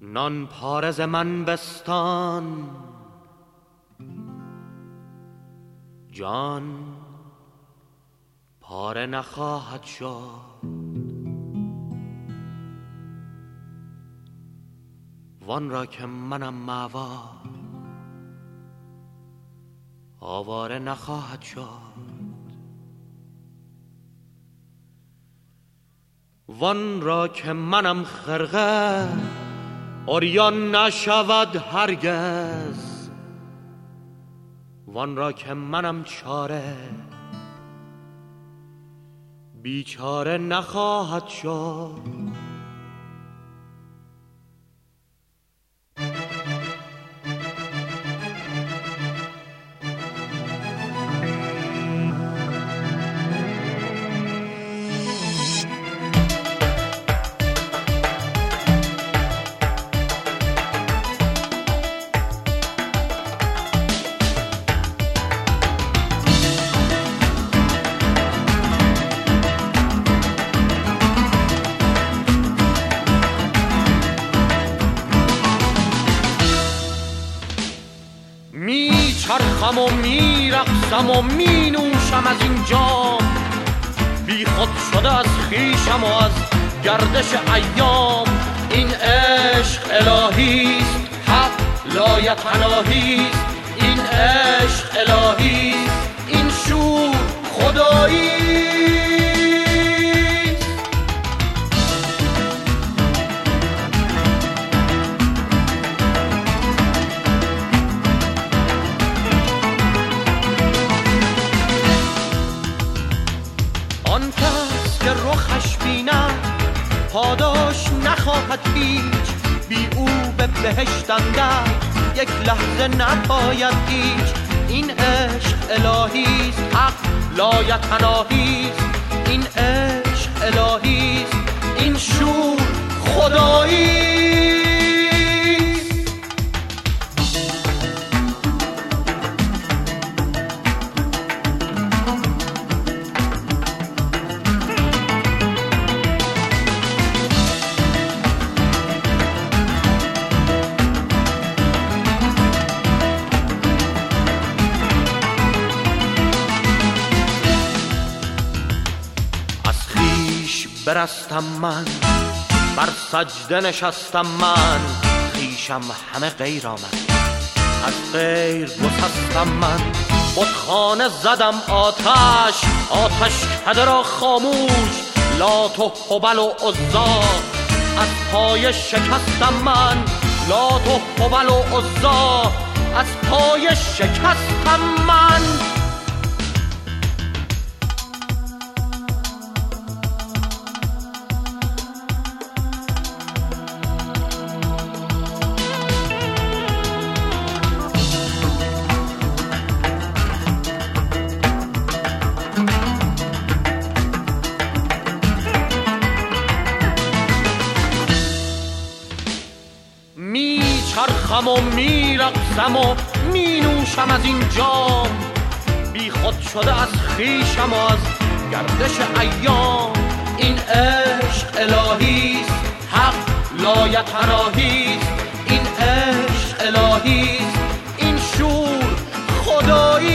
نان پارز من بستان. جان پاره نخواهد شد. وان را که منم معوا آواره نخواهد شد. وان را که منم خرقه اوریان نشود هرگز. وان را که منم چاره. بیچاره نخواهد شد. چرخم و میرقصم و می نوشم از این جام. بی خود شده از خیشم و از گردش ایام. این عشق الهیست حق لایتناهیست این عشق الهیست این شور خدایی پاداش نخواهد هیچ. بی او به بهشتنده یک لحظه نباید هیچ این عشق الهیست حق لایتناهیست برستم من بر سجده نشستم من خیشم همه غیر آمد. از غیر گسستم من خانه زدم آتش آتش کده را خاموش لات و حبل و عزا. از پای شکستم من لات و حبل و عزا. از پای شکستم من میچرخم و میرقصم و مینوشم از این جام بی خود شده از خیشم و از گردش ایام. این عشق الهیست حق لایتراهیست این عشق الهیست این شور خدایی